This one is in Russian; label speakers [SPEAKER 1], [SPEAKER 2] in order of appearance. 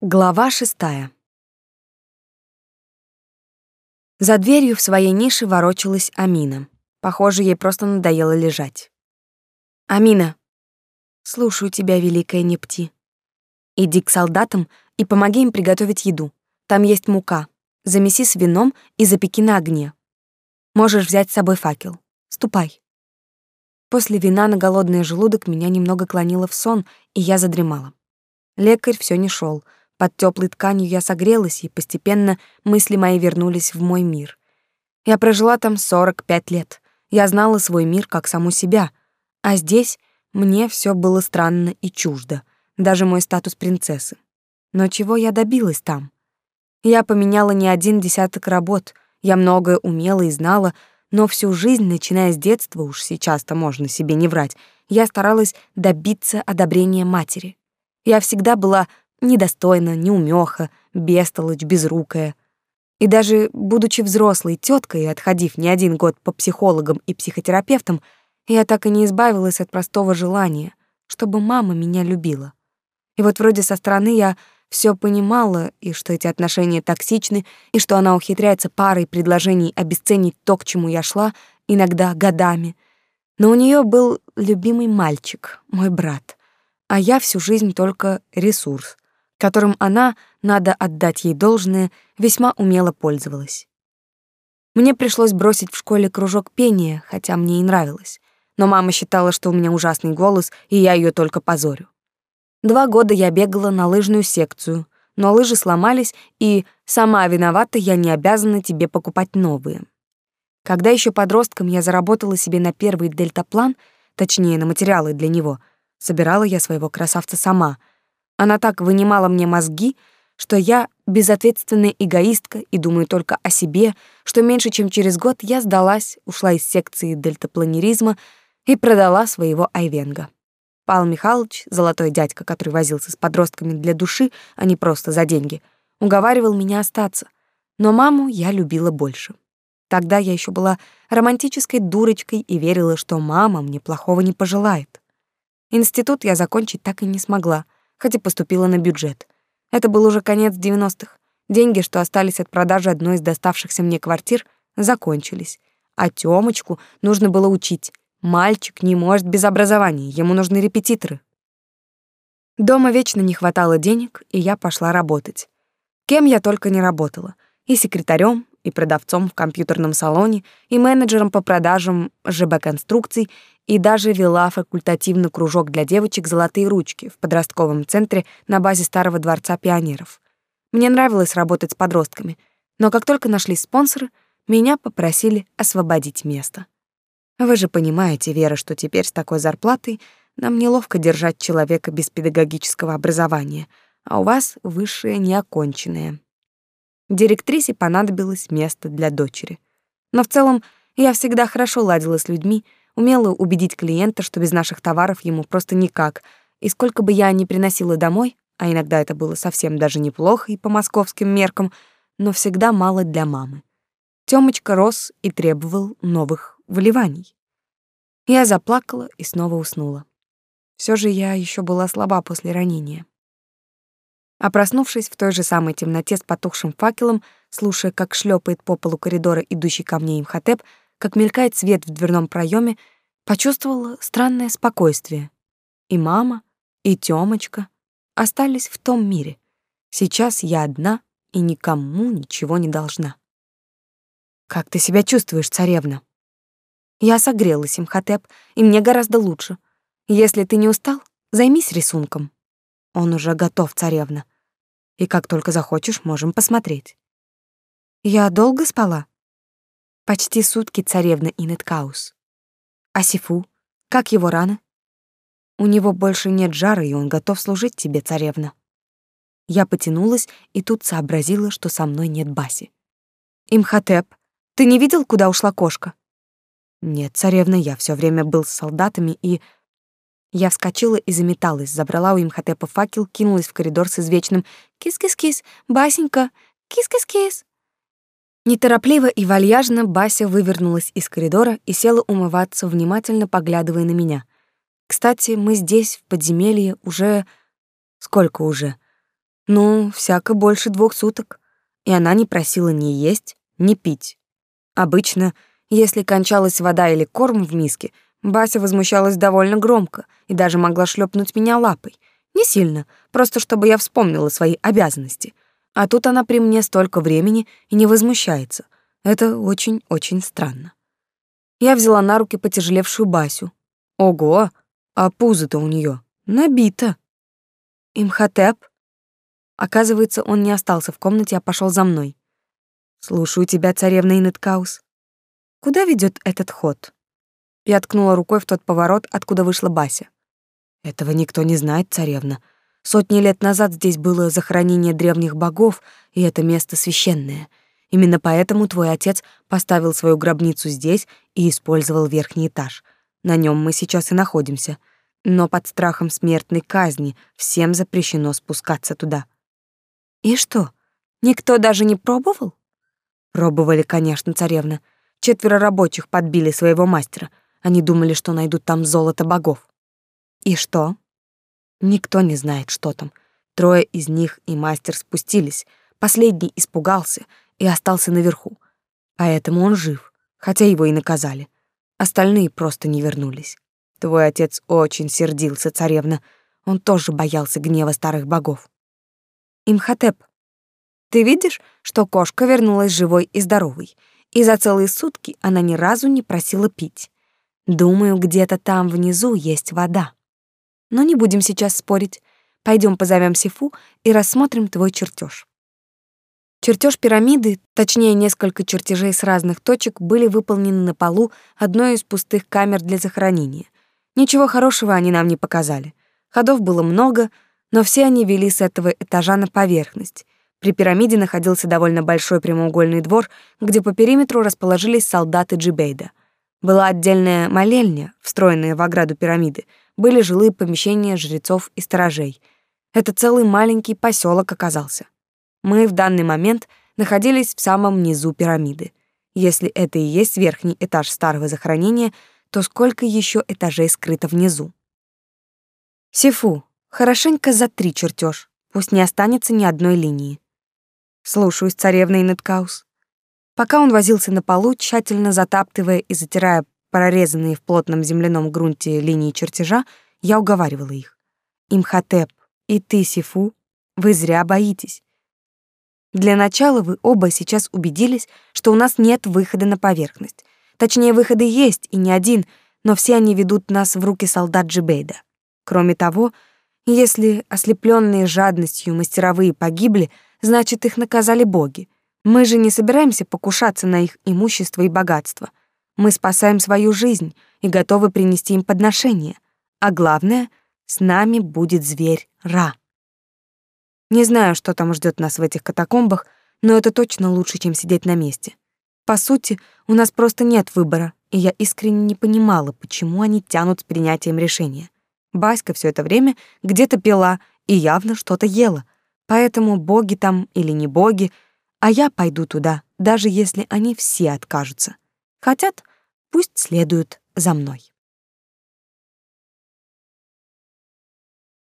[SPEAKER 1] Глава шестая. За дверью в своей нише ворочалась Амина. Похоже, ей просто надоело лежать. «Амина, слушаю тебя, великая Непти. Иди к солдатам и помоги им приготовить еду. Там есть мука. Замеси с вином и запеки на огне. Можешь взять с собой факел. Ступай». После вина на голодный желудок меня немного клонило в сон, и я задремала. Лекарь все не шел — под теплой тканью я согрелась, и постепенно мысли мои вернулись в мой мир. Я прожила там 45 лет. Я знала свой мир как саму себя. А здесь мне все было странно и чуждо, даже мой статус принцессы. Но чего я добилась там? Я поменяла не один десяток работ, я многое умела и знала, но всю жизнь, начиная с детства, уж сейчас-то можно себе не врать, я старалась добиться одобрения матери. Я всегда была недостойна, неумеха, бестолочь, безрукая. И даже будучи взрослой теткой и отходив не один год по психологам и психотерапевтам, я так и не избавилась от простого желания, чтобы мама меня любила. И вот вроде со стороны я все понимала, и что эти отношения токсичны, и что она ухитряется парой предложений обесценить то, к чему я шла, иногда годами. Но у нее был любимый мальчик, мой брат, а я всю жизнь только ресурс — которым она, надо отдать ей должное, весьма умело пользовалась. Мне пришлось бросить в школе кружок пения, хотя мне и нравилось. Но мама считала, что у меня ужасный голос, и я ее только позорю. Два года я бегала на лыжную секцию, но лыжи сломались, и сама виновата, я не обязана тебе покупать новые. Когда еще подростком я заработала себе на первый дельтаплан, точнее, на материалы для него, собирала я своего красавца сама — она так вынимала мне мозги, что я безответственная эгоистка и думаю только о себе, что меньше чем через год я сдалась, ушла из секции дельтапланеризма и продала своего Айвенга. Павел Михайлович, золотой дядька, который возился с подростками для души, а не просто за деньги, уговаривал меня остаться. Но маму я любила больше. Тогда я еще была романтической дурочкой и верила, что мама мне плохого не пожелает. Институт я закончить так и не смогла — хоть и поступила на бюджет. Это был уже конец 90-х. Деньги, что остались от продажи одной из доставшихся мне квартир, закончились. А Тёмочку нужно было учить. Мальчик не может без образования, ему нужны репетиторы. Дома вечно не хватало денег, и я пошла работать. Кем я только не работала. И секретарем, и продавцом в компьютерном салоне, и менеджером по продажам ЖБ-конструкций, и даже вела факультативный кружок для девочек «Золотые ручки» в подростковом центре на базе Старого дворца пионеров. Мне нравилось работать с подростками, но как только нашлись спонсоры, меня попросили освободить место. Вы же понимаете, Вера, что теперь с такой зарплатой нам неловко держать человека без педагогического образования, а у вас высшее неоконченное. Директрисе понадобилось место для дочери. Но в целом я всегда хорошо ладила с людьми, умела убедить клиента, что без наших товаров ему просто никак, и сколько бы я ни приносила домой, а иногда это было совсем даже неплохо и по московским меркам, но всегда мало для мамы. Тёмочка рос и требовал новых вливаний. Я заплакала и снова уснула. Все же я еще была слаба после ранения. А проснувшись в той же самой темноте с потухшим факелом, слушая, как шлепает по полу коридора идущий ко мне имхотеп, как мелькает свет в дверном проеме, почувствовала странное спокойствие. И мама, и Тёмочка остались в том мире. Сейчас я одна и никому ничего не должна. «Как ты себя чувствуешь, царевна?» Я согрелась, Имхотеп, и мне гораздо лучше. Если ты не устал, займись рисунком. Он уже готов, царевна. И как только захочешь, можем посмотреть. Я долго спала? Почти сутки, царевна Инеткаус. А Сифу? Как его раны? У него больше нет жара, и он готов служить тебе, царевна. Я потянулась и тут сообразила, что со мной нет Баси. Имхотеп, ты не видел, куда ушла кошка? Нет, царевна, я все время был с солдатами и я вскочила и заметалась, забрала у имхотепа факел, кинулась в коридор с извечным «Кис-кис-кис, Басенька, кис-кис-кис». Неторопливо и вальяжно Бася вывернулась из коридора и села умываться, внимательно поглядывая на меня. Кстати, мы здесь, в подземелье, уже... Сколько уже? Ну, всяко больше двух суток. И она не просила ни есть, ни пить. Обычно, если кончалась вода или корм в миске, Бася возмущалась довольно громко и даже могла шлепнуть меня лапой. Не сильно, просто чтобы я вспомнила свои обязанности. А тут она при мне столько времени и не возмущается. Это очень-очень странно. Я взяла на руки потяжелевшую Басю. Ого, а пузо-то у нее набито. Имхотеп? Оказывается, он не остался в комнате, а пошел за мной. Слушаю тебя, царевна Инеткаус. Куда ведет этот ход? Я ткнула рукой в тот поворот, откуда вышла Бася. Этого никто не знает, царевна. Сотни лет назад здесь было захоронение древних богов, и это место священное. Именно поэтому твой отец поставил свою гробницу здесь и использовал верхний этаж. На нем мы сейчас и находимся. Но под страхом смертной казни всем запрещено спускаться туда. И что, никто даже не пробовал? Пробовали, конечно, царевна. Четверо рабочих подбили своего мастера. Они думали, что найдут там золото богов. И что? Никто не знает, что там. Трое из них и мастер спустились. Последний испугался и остался наверху. Поэтому он жив, хотя его и наказали. Остальные просто не вернулись. Твой отец очень сердился, царевна. Он тоже боялся гнева старых богов. Имхотеп, ты видишь, что кошка вернулась живой и здоровой, и за целые сутки она ни разу не просила пить. Думаю, где-то там внизу есть вода. Но не будем сейчас спорить. Пойдем позовем Сифу и рассмотрим твой чертеж. Чертеж пирамиды, точнее несколько чертежей с разных точек, были выполнены на полу одной из пустых камер для захоронения. Ничего хорошего они нам не показали. Ходов было много, но все они вели с этого этажа на поверхность. При пирамиде находился довольно большой прямоугольный двор, где по периметру расположились солдаты Джибейда. Была отдельная молельня, встроенная в ограду пирамиды, были жилые помещения жрецов и сторожей. Это целый маленький поселок оказался. Мы в данный момент находились в самом низу пирамиды. Если это и есть верхний этаж старого захоронения, то сколько еще этажей скрыто внизу? Сифу, Хорошенько за три чертеж, пусть не останется ни одной линии. Слушаюсь, царевна Инеткаус. Пока он возился на полу, тщательно затаптывая и затирая прорезанные в плотном земляном грунте линии чертежа, я уговаривала их. Имхотеп и ты, Сифу, вы зря боитесь. Для начала вы оба сейчас убедились, что у нас нет выхода на поверхность. Точнее, выходы есть, и не один, но все они ведут нас в руки солдат Джибейда. Кроме того, если ослепленные жадностью мастеровые погибли, значит, их наказали боги. Мы же не собираемся покушаться на их имущество и богатство. Мы спасаем свою жизнь и готовы принести им подношение. А главное, с нами будет зверь Ра. Не знаю, что там ждет нас в этих катакомбах, но это точно лучше, чем сидеть на месте. По сути, у нас просто нет выбора, и я искренне не понимала, почему они тянут с принятием решения. Баська все это время где-то пила и явно что-то ела. Поэтому боги там или не боги, а я пойду туда, даже если они все откажутся. Хотят, пусть следуют за мной.